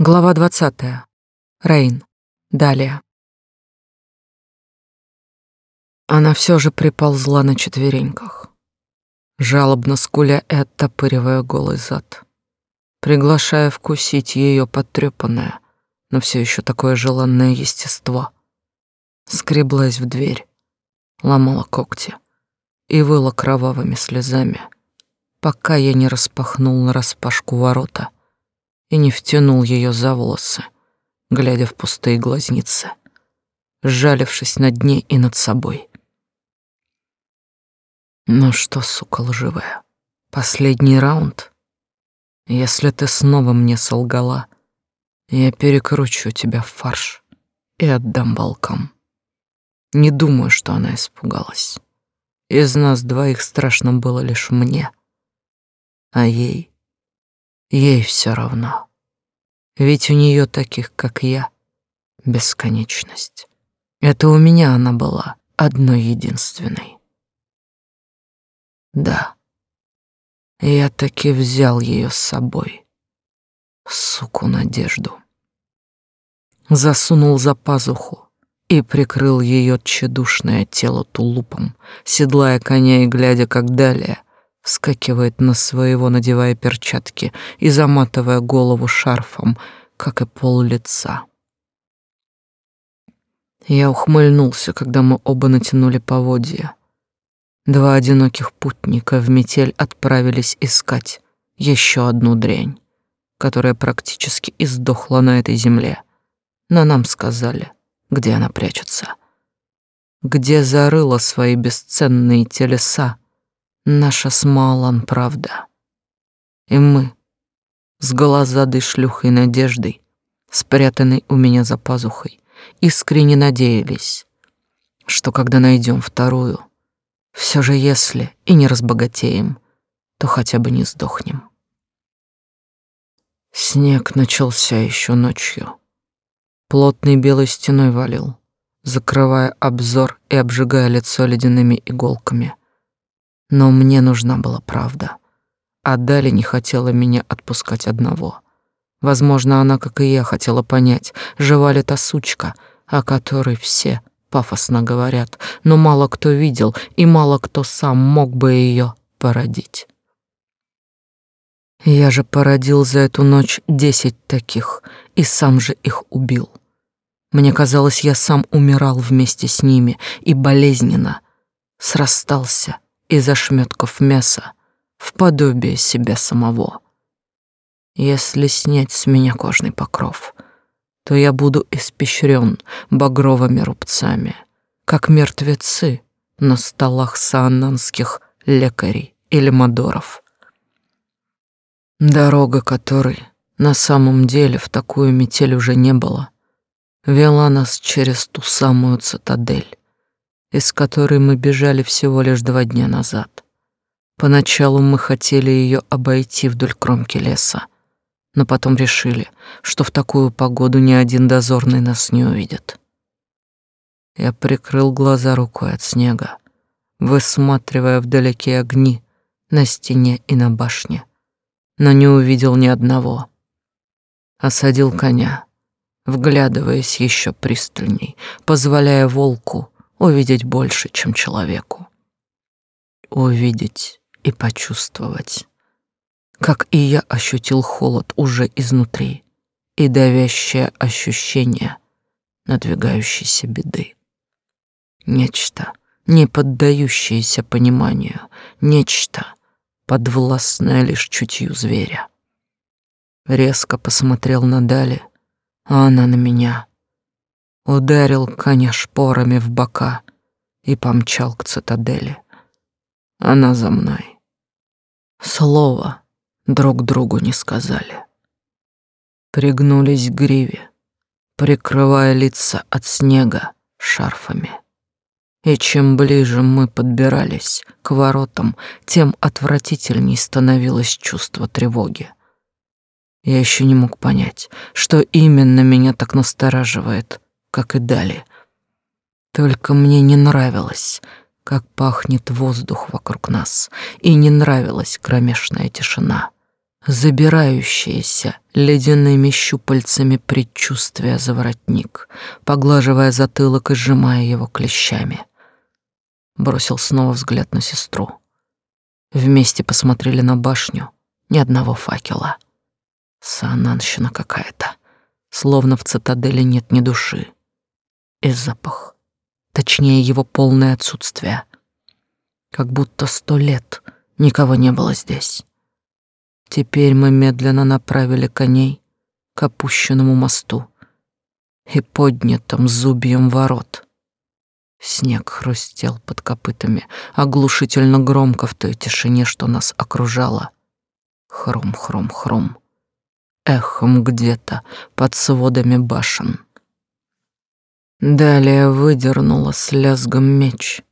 Глава двадцатая. Рейн. Далее. Она все же приползла на четвереньках, жалобно скуля и оттопыривая голый зад, приглашая вкусить ее потрепанное, но все еще такое желанное естество. Скреблась в дверь, ломала когти и выла кровавыми слезами, пока я не распахнул на распашку ворота — и не втянул ее за волосы, глядя в пустые глазницы, сжалившись над ней и над собой. Ну что, сука лживая, последний раунд? Если ты снова мне солгала, я перекручу тебя в фарш и отдам волкам. Не думаю, что она испугалась. Из нас двоих страшно было лишь мне, а ей Ей все равно. Ведь у нее таких, как я, бесконечность. Это у меня она была одной единственной. Да, я таки взял ее с собой, суку Надежду. Засунул за пазуху и прикрыл ее тщедушное тело тулупом, седлая коня и глядя, как далее вскакивает на своего, надевая перчатки и заматывая голову шарфом, как и пол лица. Я ухмыльнулся, когда мы оба натянули поводья. Два одиноких путника в метель отправились искать еще одну дрянь, которая практически издохла на этой земле. Но нам сказали, где она прячется. Где зарыла свои бесценные телеса наша с Малан правда. И мы с голозадой шлюхой надеждой, спрятанной у меня за пазухой, искренне надеялись, что когда найдем вторую, все же если и не разбогатеем, то хотя бы не сдохнем. Снег начался еще ночью. Плотной белой стеной валил, закрывая обзор и обжигая лицо ледяными иголками — но мне нужна была правда. А Дали не хотела меня отпускать одного. Возможно, она, как и я, хотела понять, жива ли та сучка, о которой все пафосно говорят, но мало кто видел и мало кто сам мог бы ее породить. Я же породил за эту ночь десять таких и сам же их убил. Мне казалось, я сам умирал вместе с ними и болезненно срастался из ошметков мяса в подобие себя самого. Если снять с меня кожный покров, то я буду испещрен багровыми рубцами, как мертвецы на столах саананских лекарей или мадоров. Дорога которой на самом деле в такую метель уже не было, вела нас через ту самую цитадель, из которой мы бежали всего лишь два дня назад. Поначалу мы хотели ее обойти вдоль кромки леса, но потом решили, что в такую погоду ни один дозорный нас не увидит. Я прикрыл глаза рукой от снега, высматривая вдалеке огни на стене и на башне, но не увидел ни одного. Осадил коня, вглядываясь еще пристальней, позволяя волку увидеть больше, чем человеку. Увидеть и почувствовать. Как и я ощутил холод уже изнутри и давящее ощущение надвигающейся беды. Нечто, не поддающееся пониманию, нечто, подвластное лишь чутью зверя. Резко посмотрел на Дали, а она на меня — ударил коня шпорами в бока и помчал к цитадели. Она за мной. Слова друг другу не сказали. Пригнулись к гриве, прикрывая лица от снега шарфами. И чем ближе мы подбирались к воротам, тем отвратительней становилось чувство тревоги. Я еще не мог понять, что именно меня так настораживает, как и далее. Только мне не нравилось, как пахнет воздух вокруг нас, и не нравилась кромешная тишина, забирающееся ледяными щупальцами предчувствия за воротник, поглаживая затылок и сжимая его клещами. Бросил снова взгляд на сестру. Вместе посмотрели на башню, ни одного факела. Сананщина какая-то, словно в цитадели нет ни души. И запах, точнее его полное отсутствие. Как будто сто лет никого не было здесь. Теперь мы медленно направили коней к опущенному мосту и поднятым зубьем ворот. Снег хрустел под копытами, оглушительно громко в той тишине, что нас окружала. Хром-хром-хром. Эхом где-то под сводами башен. Далее выдернула с лязгом меч,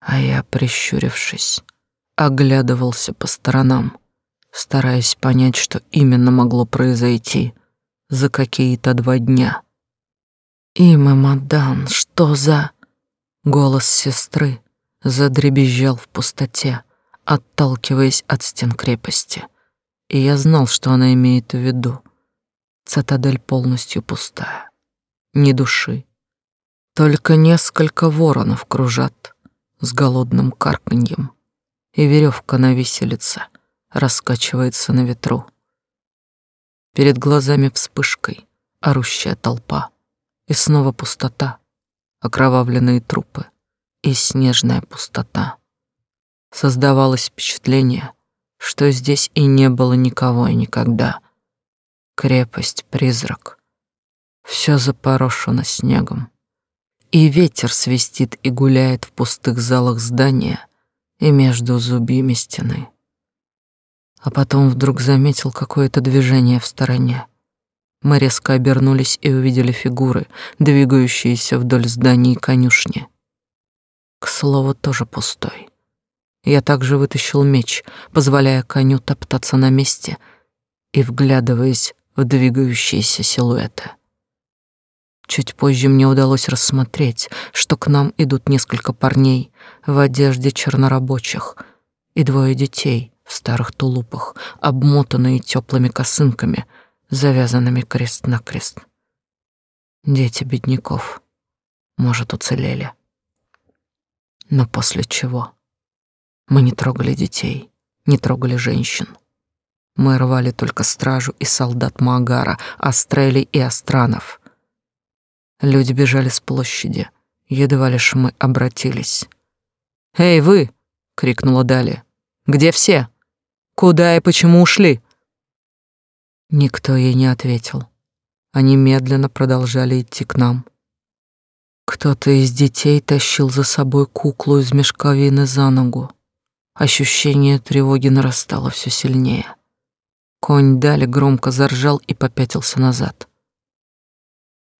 а я, прищурившись, оглядывался по сторонам стараясь понять, что именно могло произойти за какие-то два дня. «Има, Мадан, что за...» Голос сестры задребезжал в пустоте, отталкиваясь от стен крепости. И я знал, что она имеет в виду. Цитадель полностью пустая. Ни души. Только несколько воронов кружат с голодным карканьем, и веревка на виселице — раскачивается на ветру. Перед глазами вспышкой орущая толпа, и снова пустота, окровавленные трупы и снежная пустота. Создавалось впечатление, что здесь и не было никого и никогда. Крепость-призрак. Все запорошено снегом. И ветер свистит и гуляет в пустых залах здания и между зубьями стены а потом вдруг заметил какое-то движение в стороне. Мы резко обернулись и увидели фигуры, двигающиеся вдоль зданий конюшни. К слову, тоже пустой. Я также вытащил меч, позволяя коню топтаться на месте и вглядываясь в двигающиеся силуэты. Чуть позже мне удалось рассмотреть, что к нам идут несколько парней в одежде чернорабочих и двое детей — в старых тулупах, обмотанные теплыми косынками, завязанными крест-накрест. Дети бедняков, может, уцелели. Но после чего? Мы не трогали детей, не трогали женщин. Мы рвали только стражу и солдат Маагара, Астрелей и Астранов. Люди бежали с площади, едва лишь мы обратились. «Эй, вы!» — крикнула Дали. «Где все?» Куда и почему ушли?» Никто ей не ответил. Они медленно продолжали идти к нам. Кто-то из детей тащил за собой куклу из мешковины за ногу. Ощущение тревоги нарастало все сильнее. Конь Дали громко заржал и попятился назад.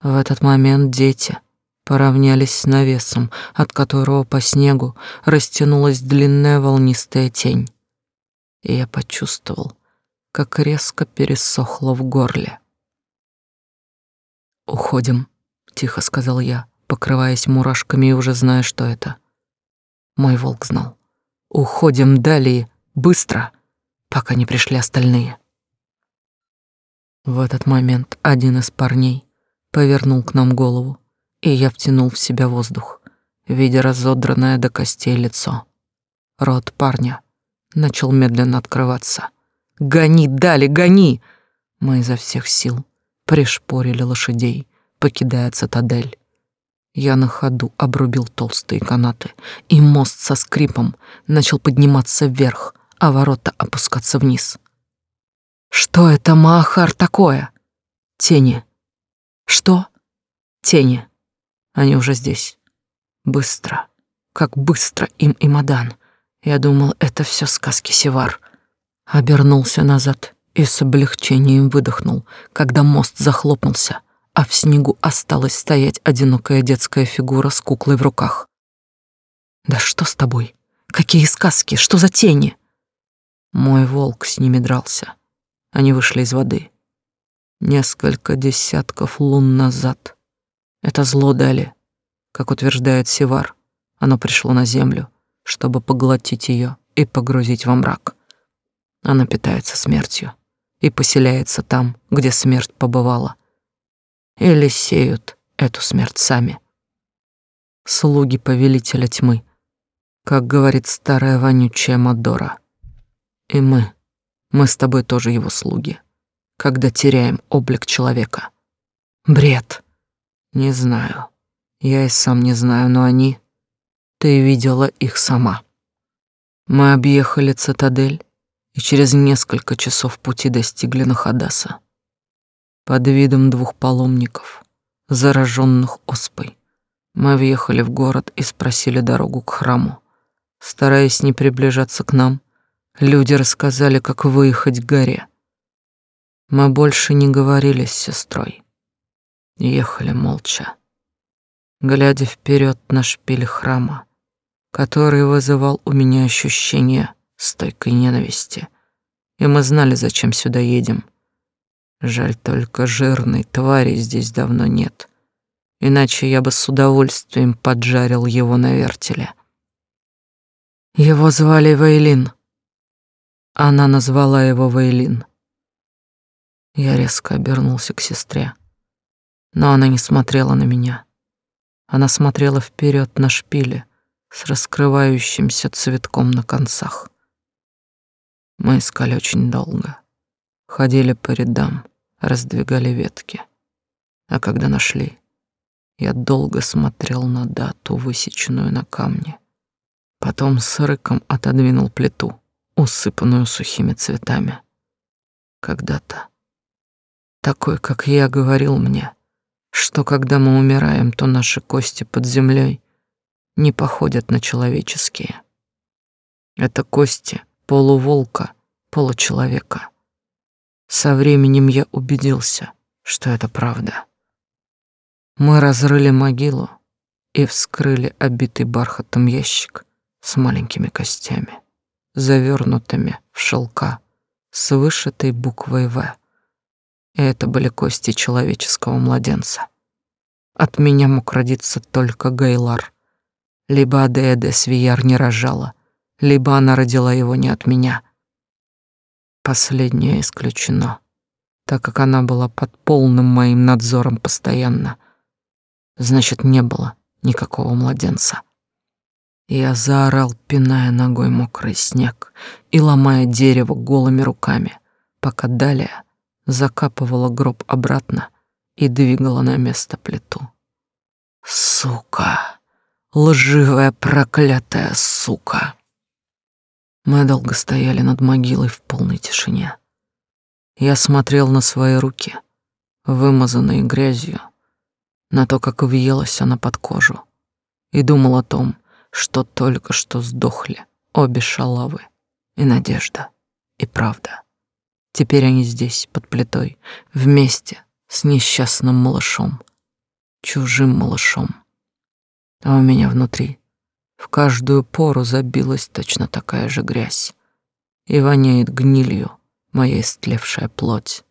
В этот момент дети поравнялись с навесом, от которого по снегу растянулась длинная волнистая тень и я почувствовал, как резко пересохло в горле. «Уходим», — тихо сказал я, покрываясь мурашками и уже зная, что это. Мой волк знал. «Уходим далее, быстро, пока не пришли остальные». В этот момент один из парней повернул к нам голову, и я втянул в себя воздух, видя разодранное до костей лицо. Рот парня начал медленно открываться. «Гони, дали, гони!» Мы изо всех сил пришпорили лошадей, покидая цитадель. Я на ходу обрубил толстые канаты, и мост со скрипом начал подниматься вверх, а ворота опускаться вниз. «Что это, Маахар, такое?» «Тени». «Что?» «Тени. Они уже здесь. Быстро. Как быстро им и Мадан. Я думал, это все сказки Севар. Обернулся назад и с облегчением выдохнул, когда мост захлопнулся, а в снегу осталась стоять одинокая детская фигура с куклой в руках. «Да что с тобой? Какие сказки? Что за тени?» Мой волк с ними дрался. Они вышли из воды. Несколько десятков лун назад. Это зло дали, как утверждает Севар. Оно пришло на землю — чтобы поглотить ее и погрузить во мрак. Она питается смертью и поселяется там, где смерть побывала. Или сеют эту смерть сами. Слуги повелителя тьмы, как говорит старая вонючая Мадора. И мы, мы с тобой тоже его слуги, когда теряем облик человека. Бред. Не знаю. Я и сам не знаю, но они... Ты видела их сама. Мы объехали цитадель и через несколько часов пути достигли Нахадаса. Под видом двух паломников, зараженных оспой, мы въехали в город и спросили дорогу к храму. Стараясь не приближаться к нам, люди рассказали, как выехать к горе. Мы больше не говорили с сестрой. Ехали молча, глядя вперед на шпиль храма, который вызывал у меня ощущение стойкой ненависти. И мы знали, зачем сюда едем. Жаль только жирной твари здесь давно нет. Иначе я бы с удовольствием поджарил его на вертеле. Его звали Вейлин. Она назвала его Вейлин. Я резко обернулся к сестре, но она не смотрела на меня. Она смотрела вперед на шпиле, с раскрывающимся цветком на концах. Мы искали очень долго. Ходили по рядам, раздвигали ветки. А когда нашли, я долго смотрел на дату, высеченную на камне. Потом с рыком отодвинул плиту, усыпанную сухими цветами. Когда-то такой, как я, говорил мне, что когда мы умираем, то наши кости под землей не походят на человеческие. Это кости полуволка, получеловека. Со временем я убедился, что это правда. Мы разрыли могилу и вскрыли обитый бархатом ящик с маленькими костями, завернутыми в шелка с вышитой буквой «В». Это были кости человеческого младенца. От меня мог родиться только Гейлар — либо Адеэде Свияр не рожала, либо она родила его не от меня. Последнее исключено, так как она была под полным моим надзором постоянно. Значит, не было никакого младенца. Я заорал, пиная ногой мокрый снег и ломая дерево голыми руками, пока Далия закапывала гроб обратно и двигала на место плиту. Сука! лживая проклятая сука. Мы долго стояли над могилой в полной тишине. Я смотрел на свои руки, вымазанные грязью, на то, как въелась она под кожу, и думал о том, что только что сдохли обе шалавы, и надежда, и правда. Теперь они здесь, под плитой, вместе с несчастным малышом, чужим малышом а у меня внутри в каждую пору забилась точно такая же грязь и воняет гнилью моя истлевшая плоть.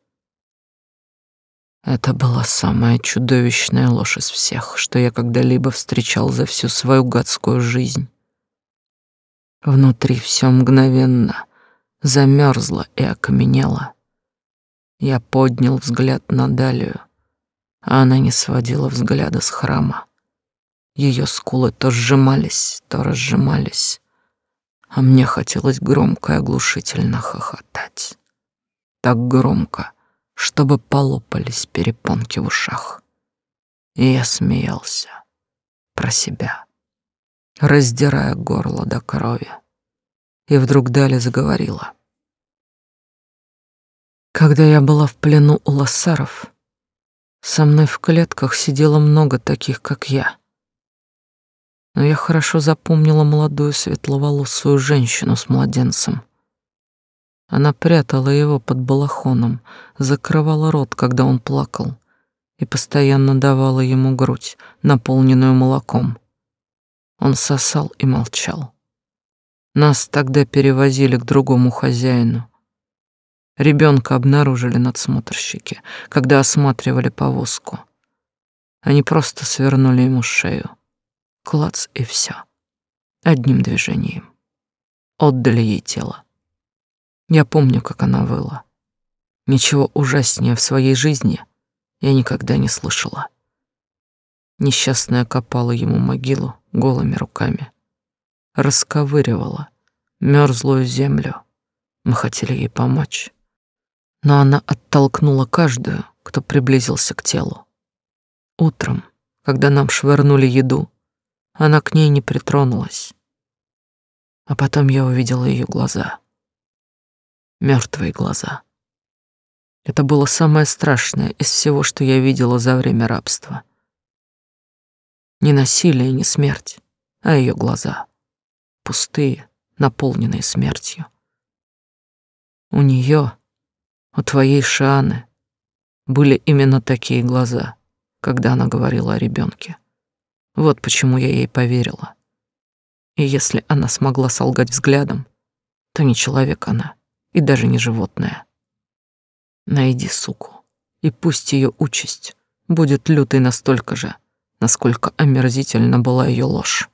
Это была самая чудовищная ложь из всех, что я когда-либо встречал за всю свою гадскую жизнь. Внутри все мгновенно замерзло и окаменело. Я поднял взгляд на Далию, а она не сводила взгляда с храма. Ее скулы то сжимались, то разжимались, а мне хотелось громко и оглушительно хохотать. Так громко, чтобы полопались перепонки в ушах. И я смеялся про себя, раздирая горло до крови. И вдруг Дали заговорила. Когда я была в плену у лоссаров, со мной в клетках сидело много таких, как я но я хорошо запомнила молодую светловолосую женщину с младенцем. Она прятала его под балахоном, закрывала рот, когда он плакал, и постоянно давала ему грудь, наполненную молоком. Он сосал и молчал. Нас тогда перевозили к другому хозяину. Ребенка обнаружили надсмотрщики, когда осматривали повозку. Они просто свернули ему шею. Клац и все. Одним движением. Отдали ей тело. Я помню, как она выла. Ничего ужаснее в своей жизни я никогда не слышала. Несчастная копала ему могилу голыми руками, расковыривала мерзлую землю. Мы хотели ей помочь, но она оттолкнула каждую, кто приблизился к телу. Утром, когда нам швырнули еду, она к ней не притронулась. А потом я увидела ее глаза. Мертвые глаза. Это было самое страшное из всего, что я видела за время рабства. Не насилие, не смерть, а ее глаза. Пустые, наполненные смертью. У нее, у твоей Шаны, были именно такие глаза, когда она говорила о ребенке. Вот почему я ей поверила. И если она смогла солгать взглядом, то не человек она и даже не животное. Найди суку, и пусть ее участь будет лютой настолько же, насколько омерзительна была ее ложь.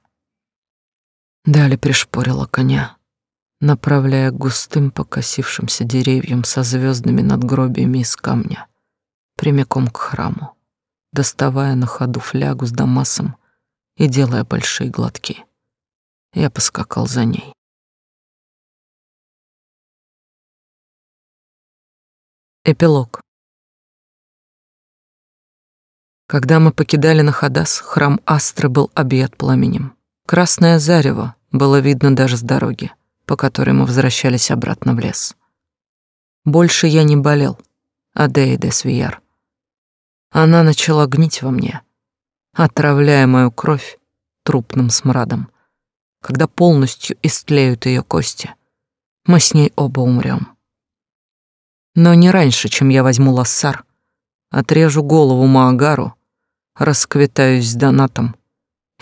Дали пришпорила коня, направляя к густым покосившимся деревьям со звездными надгробиями из камня, прямиком к храму, доставая на ходу флягу с дамасом и делая большие глотки. Я поскакал за ней. Эпилог. Когда мы покидали Нахадас, храм Астры был объят пламенем. Красное зарево было видно даже с дороги, по которой мы возвращались обратно в лес. Больше я не болел, а Дейде Свияр. Она начала гнить во мне, отравляя мою кровь трупным смрадом. Когда полностью истлеют ее кости, мы с ней оба умрем. Но не раньше, чем я возьму лассар, отрежу голову Маагару, расквитаюсь с донатом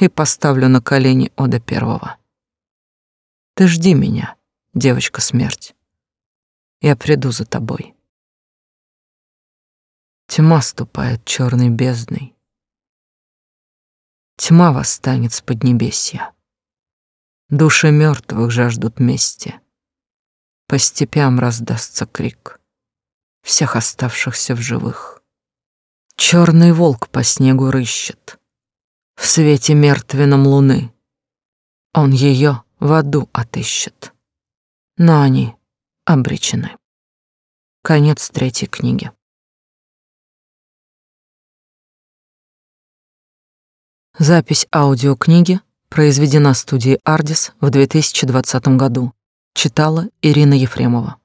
и поставлю на колени Ода Первого. Ты жди меня, девочка смерть. Я приду за тобой. Тьма ступает черной бездной. Тьма восстанет с поднебесья. Души мертвых жаждут мести. По степям раздастся крик всех оставшихся в живых. Черный волк по снегу рыщет в свете мертвенном луны. Он ее в аду отыщет, но они обречены. Конец третьей книги. Запись аудиокниги произведена студией Ardis в 2020 году. Читала Ирина Ефремова.